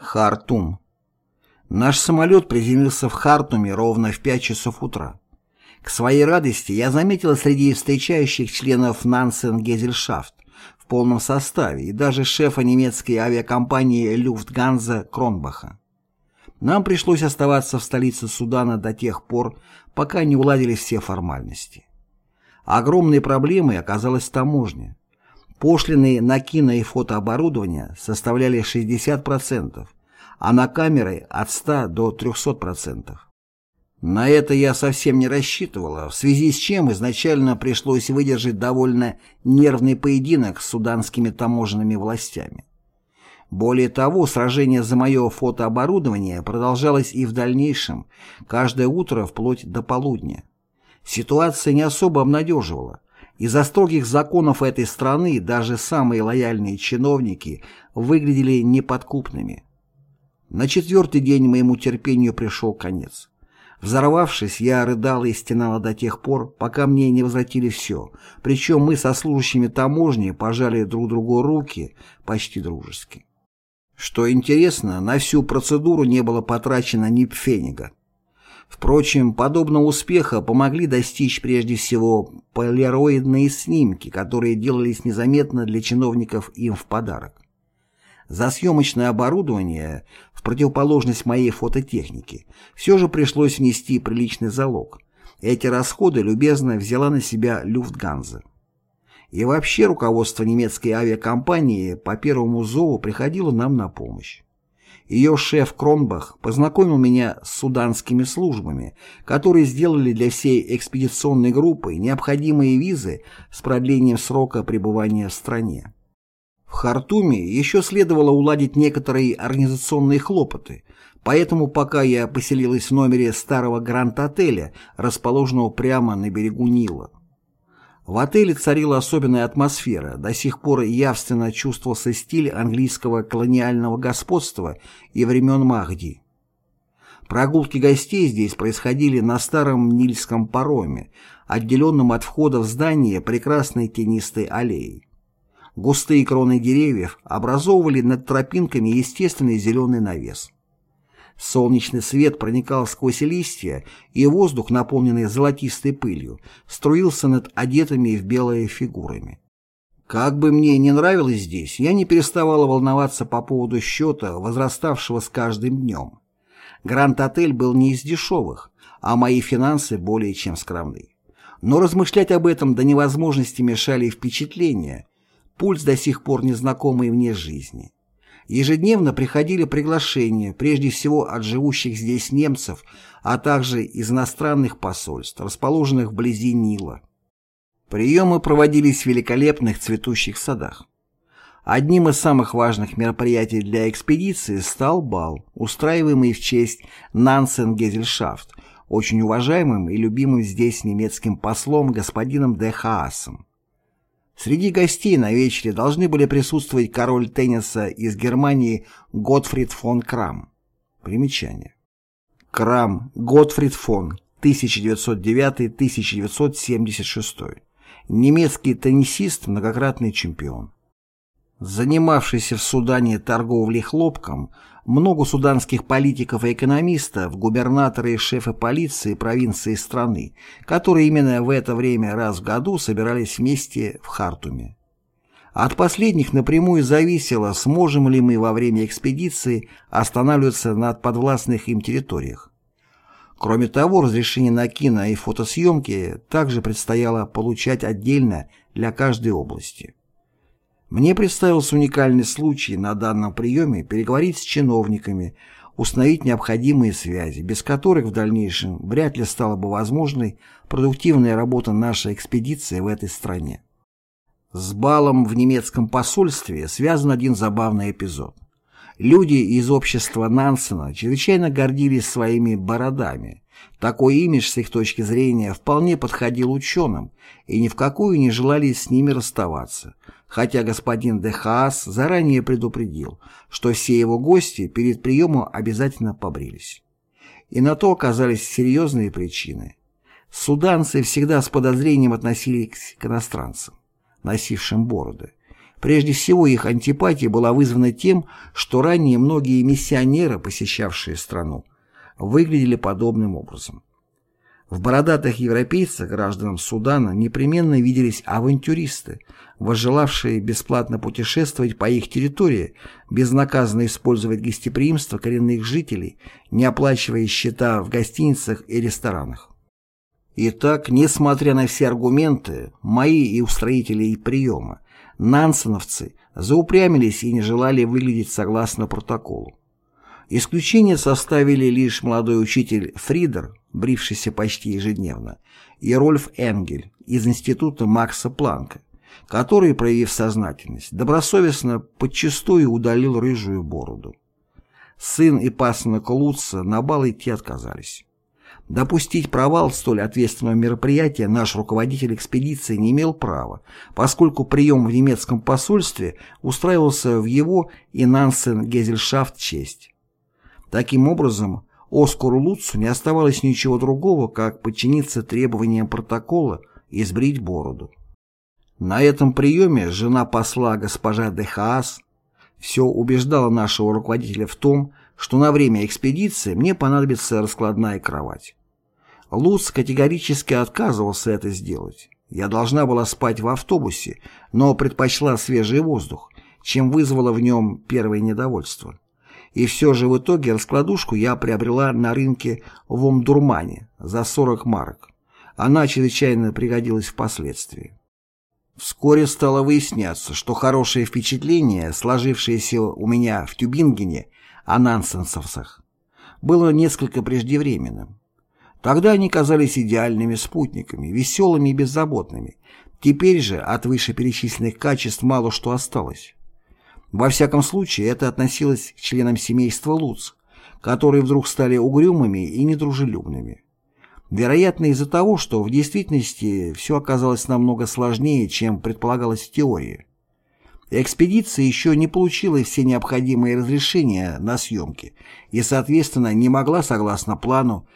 Хартум. Наш самолет приземлился в Хартуме ровно в 5 часов утра. К своей радости я заметила среди встречающих членов Нансен Гезельшафт в полном составе и даже шефа немецкой авиакомпании Люфтганза Кронбаха. Нам пришлось оставаться в столице Судана до тех пор, пока не уладились все формальности. Огромной проблемой оказалась таможня. Пошлины на кино и фотооборудование составляли 60%, а на камеры от 100 до 300%. На это я совсем не рассчитывала, в связи с чем изначально пришлось выдержать довольно нервный поединок с суданскими таможенными властями. Более того, сражение за мое фотооборудование продолжалось и в дальнейшем, каждое утро вплоть до полудня. Ситуация не особо обнадеживала. Из-за строгих законов этой страны даже самые лояльные чиновники выглядели неподкупными. На четвертый день моему терпению пришел конец. Взорвавшись, я рыдала и стенала до тех пор, пока мне не возвратили все, причем мы со служащими таможни пожали друг другу руки почти дружески. Что интересно, на всю процедуру не было потрачено ни пфенига. Впрочем, подобного успеха помогли достичь прежде всего полироидные снимки, которые делались незаметно для чиновников им в подарок. За съемочное оборудование, в противоположность моей фототехнике, все же пришлось внести приличный залог. Эти расходы любезно взяла на себя Люфтганза. И вообще руководство немецкой авиакомпании по первому зову приходило нам на помощь. Ее шеф Кронбах познакомил меня с суданскими службами, которые сделали для всей экспедиционной группы необходимые визы с продлением срока пребывания в стране. В Хартуме еще следовало уладить некоторые организационные хлопоты, поэтому пока я поселилась в номере старого Гранд-отеля, расположенного прямо на берегу Нила. В отеле царила особенная атмосфера, до сих пор явственно чувствовался стиль английского колониального господства и времен Махди. Прогулки гостей здесь происходили на старом нильском пароме, отделенном от входа в здание прекрасной тенистой аллеей. Густые кроны деревьев образовывали над тропинками естественный зеленый навес. Солнечный свет проникал сквозь листья, и воздух, наполненный золотистой пылью, струился над одетыми в белые фигурами. Как бы мне не нравилось здесь, я не переставала волноваться по поводу счета, возраставшего с каждым днем. Гранд-отель был не из дешевых, а мои финансы более чем скромны. Но размышлять об этом до невозможности мешали впечатления, пульс до сих пор незнакомый мне жизни. Ежедневно приходили приглашения, прежде всего от живущих здесь немцев, а также из иностранных посольств, расположенных вблизи Нила. Приемы проводились в великолепных цветущих садах. Одним из самых важных мероприятий для экспедиции стал бал, устраиваемый в честь Нансен Гезельшафт, очень уважаемым и любимым здесь немецким послом господином Де Хаасом. Среди гостей на вечере должны были присутствовать король тенниса из Германии Готфрид фон Крам. Примечание. Крам Готфрид фон 1909-1976. Немецкий теннисист, многократный чемпион. Занимавшийся в Судане торговлей хлопком, много суданских политиков и экономистов, губернаторы и шефы полиции провинции страны, которые именно в это время раз в году собирались вместе в Хартуме. От последних напрямую зависело, сможем ли мы во время экспедиции останавливаться на подвластных им территориях. Кроме того, разрешение на кино и фотосъемки также предстояло получать отдельно для каждой области. Мне представился уникальный случай на данном приеме переговорить с чиновниками, установить необходимые связи, без которых в дальнейшем вряд ли стала бы возможной продуктивная работа нашей экспедиции в этой стране. С балом в немецком посольстве связан один забавный эпизод. Люди из общества Нансена чрезвычайно гордились своими бородами. Такой имидж с их точки зрения вполне подходил ученым, и ни в какую не желали с ними расставаться – хотя господин де Хаас заранее предупредил, что все его гости перед приемом обязательно побрились. И на то оказались серьезные причины. Суданцы всегда с подозрением относились к иностранцам, носившим бороды. Прежде всего их антипатия была вызвана тем, что ранее многие миссионеры, посещавшие страну, выглядели подобным образом. В бородатых европейцах, гражданам Судана, непременно виделись авантюристы, возжелавшие бесплатно путешествовать по их территории, безнаказанно использовать гостеприимство коренных жителей, не оплачивая счета в гостиницах и ресторанах. Итак, несмотря на все аргументы, мои и устроители приема, нансеновцы заупрямились и не желали выглядеть согласно протоколу. Исключение составили лишь молодой учитель Фридер, брившийся почти ежедневно, и Рольф Энгель из Института Макса Планка, который, проявив сознательность, добросовестно подчастую удалил рыжую бороду. Сын и пасынок Лутца на бал идти отказались. Допустить провал столь ответственного мероприятия наш руководитель экспедиции не имел права, поскольку прием в немецком посольстве устраивался в его и Нансен Гезельшафт честь. Таким образом, Оскару Луцу не оставалось ничего другого, как подчиниться требованиям протокола и сбрить бороду. На этом приеме жена посла госпожа де Хаас все убеждала нашего руководителя в том, что на время экспедиции мне понадобится раскладная кровать. Луц категорически отказывался это сделать. Я должна была спать в автобусе, но предпочла свежий воздух, чем вызвала в нем первое недовольство. И все же в итоге раскладушку я приобрела на рынке в Омдурмане за 40 марок. Она чрезвычайно пригодилась впоследствии. Вскоре стало выясняться, что хорошее впечатление, сложившееся у меня в Тюбингене о нансенсовцах, было несколько преждевременным. Тогда они казались идеальными спутниками, веселыми и беззаботными. Теперь же от вышеперечисленных качеств мало что осталось. Во всяком случае, это относилось к членам семейства Луц, которые вдруг стали угрюмыми и недружелюбными. Вероятно, из-за того, что в действительности все оказалось намного сложнее, чем предполагалось в теории. Экспедиция еще не получила все необходимые разрешения на съемки и, соответственно, не могла, согласно плану,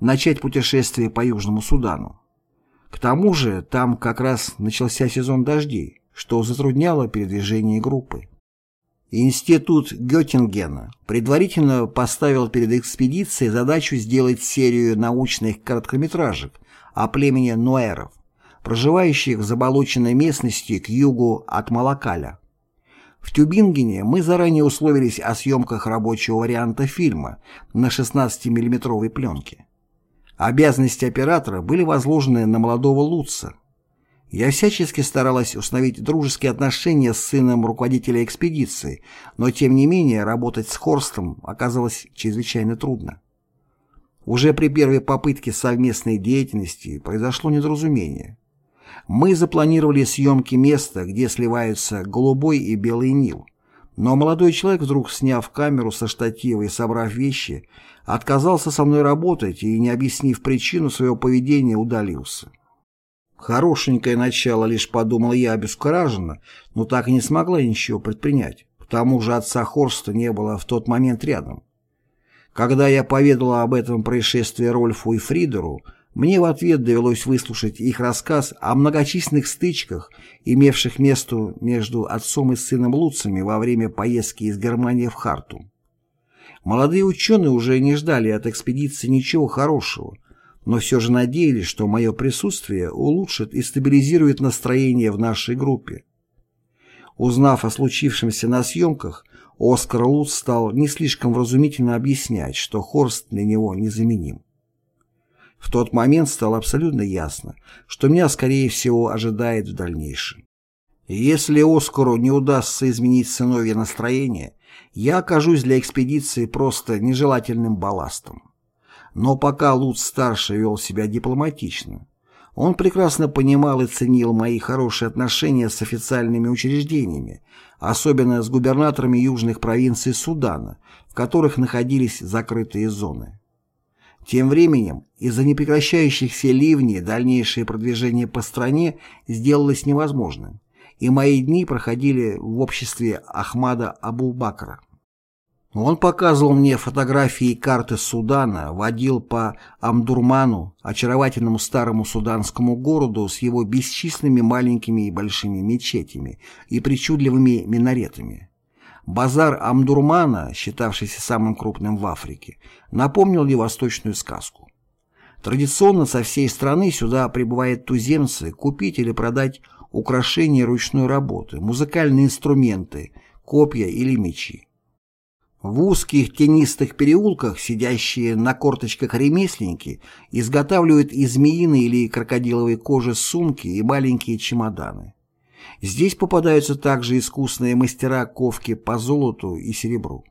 начать путешествие по Южному Судану. К тому же там как раз начался сезон дождей, что затрудняло передвижение группы. Институт Геттингена предварительно поставил перед экспедицией задачу сделать серию научных короткометражек о племени Нуэров, проживающих в заболоченной местности к югу от Малакаля. В Тюбингене мы заранее условились о съемках рабочего варианта фильма на 16-миллиметровой пленке. Обязанности оператора были возложены на молодого Лутца, я всячески старалась установить дружеские отношения с сыном руководителя экспедиции, но тем не менее работать с Хорстом оказалось чрезвычайно трудно. Уже при первой попытке совместной деятельности произошло недоразумение. Мы запланировали съемки места, где сливаются голубой и белый Нил, но молодой человек, вдруг сняв камеру со штатива и собрав вещи, отказался со мной работать и, не объяснив причину своего поведения, удалился. Хорошенькое начало, лишь подумал я обескураженно, но так и не смогла ничего предпринять. К тому же отца Хорста не было в тот момент рядом. Когда я поведала об этом происшествии Рольфу и Фридеру, мне в ответ довелось выслушать их рассказ о многочисленных стычках, имевших место между отцом и сыном Луцами во время поездки из Германии в Хартум. Молодые ученые уже не ждали от экспедиции ничего хорошего, но все же надеялись, что мое присутствие улучшит и стабилизирует настроение в нашей группе. Узнав о случившемся на съемках, Оскар Лутц стал не слишком вразумительно объяснять, что Хорст для него незаменим. В тот момент стало абсолютно ясно, что меня, скорее всего, ожидает в дальнейшем. Если Оскару не удастся изменить сыновье настроение, я окажусь для экспедиции просто нежелательным балластом. Но пока Луц-старший вел себя дипломатично, он прекрасно понимал и ценил мои хорошие отношения с официальными учреждениями, особенно с губернаторами южных провинций Судана, в которых находились закрытые зоны. Тем временем, из-за непрекращающихся ливней дальнейшее продвижение по стране сделалось невозможным, и мои дни проходили в обществе Ахмада Абу-Бакра. Он показывал мне фотографии и карты Судана, водил по Амдурману, очаровательному старому суданскому городу с его бесчисленными маленькими и большими мечетями и причудливыми минаретами. Базар Амдурмана, считавшийся самым крупным в Африке, напомнил ли восточную сказку. Традиционно со всей страны сюда прибывают туземцы купить или продать украшения ручной работы, музыкальные инструменты, копья или мечи. В узких тенистых переулках сидящие на корточках ремесленники изготавливают из змеиной или крокодиловой кожи сумки и маленькие чемоданы. Здесь попадаются также искусные мастера ковки по золоту и серебру.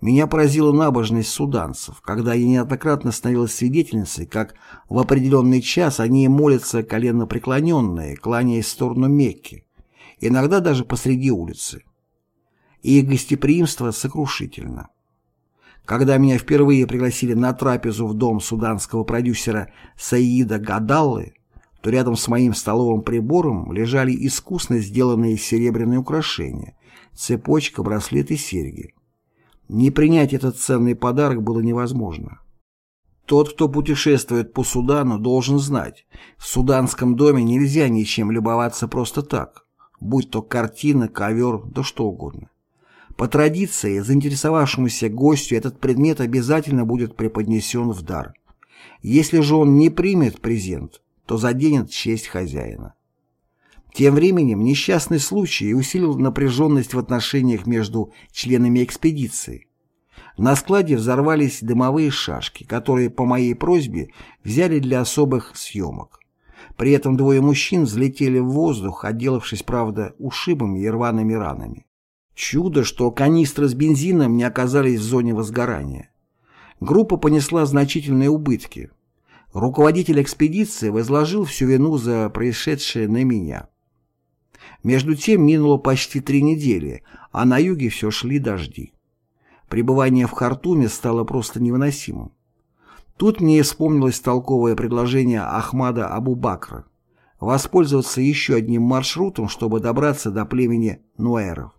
Меня поразила набожность суданцев, когда я неоднократно становилась свидетельницей, как в определенный час они молятся коленно преклоненные, кланяясь в сторону Мекки, иногда даже посреди улицы и их гостеприимство сокрушительно. Когда меня впервые пригласили на трапезу в дом суданского продюсера Саида Гадаллы, то рядом с моим столовым прибором лежали искусно сделанные серебряные украшения, цепочка, браслет и серьги. Не принять этот ценный подарок было невозможно. Тот, кто путешествует по Судану, должен знать, в суданском доме нельзя ничем любоваться просто так, будь то картина, ковер, да что угодно. По традиции, заинтересовавшемуся гостю этот предмет обязательно будет преподнесен в дар. Если же он не примет презент, то заденет честь хозяина. Тем временем несчастный случай усилил напряженность в отношениях между членами экспедиции. На складе взорвались дымовые шашки, которые по моей просьбе взяли для особых съемок. При этом двое мужчин взлетели в воздух, отделавшись, правда, ушибами и рваными ранами. Чудо, что канистры с бензином не оказались в зоне возгорания. Группа понесла значительные убытки. Руководитель экспедиции возложил всю вину за происшедшее на меня. Между тем минуло почти три недели, а на юге все шли дожди. Пребывание в Хартуме стало просто невыносимым. Тут мне вспомнилось толковое предложение Ахмада Абу-Бакра воспользоваться еще одним маршрутом, чтобы добраться до племени Нуэров.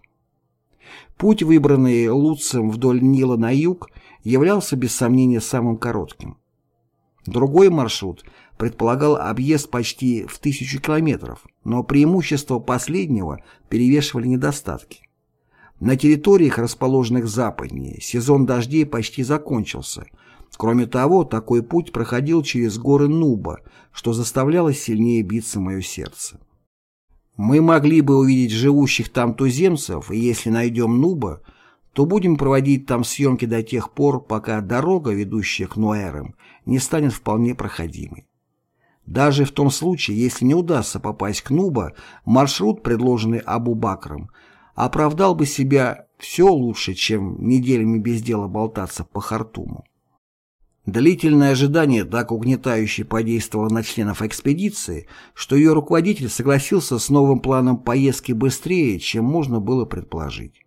Путь, выбранный Луцем вдоль Нила на юг, являлся без сомнения самым коротким. Другой маршрут предполагал объезд почти в тысячу километров, но преимущества последнего перевешивали недостатки. На территориях, расположенных западнее, сезон дождей почти закончился. Кроме того, такой путь проходил через горы Нуба, что заставляло сильнее биться мое сердце. Мы могли бы увидеть живущих там туземцев, и если найдем Нуба, то будем проводить там съемки до тех пор, пока дорога, ведущая к Нуэрам, не станет вполне проходимой. Даже в том случае, если не удастся попасть к Нуба, маршрут, предложенный Абу-Бакром, оправдал бы себя все лучше, чем неделями без дела болтаться по Хартуму. Длительное ожидание так угнетающе подействовало на членов экспедиции, что ее руководитель согласился с новым планом поездки быстрее, чем можно было предположить.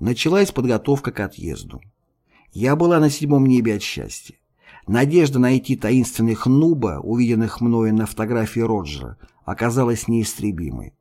Началась подготовка к отъезду. Я была на седьмом небе от счастья. Надежда найти таинственных нуба, увиденных мною на фотографии Роджера, оказалась неистребимой.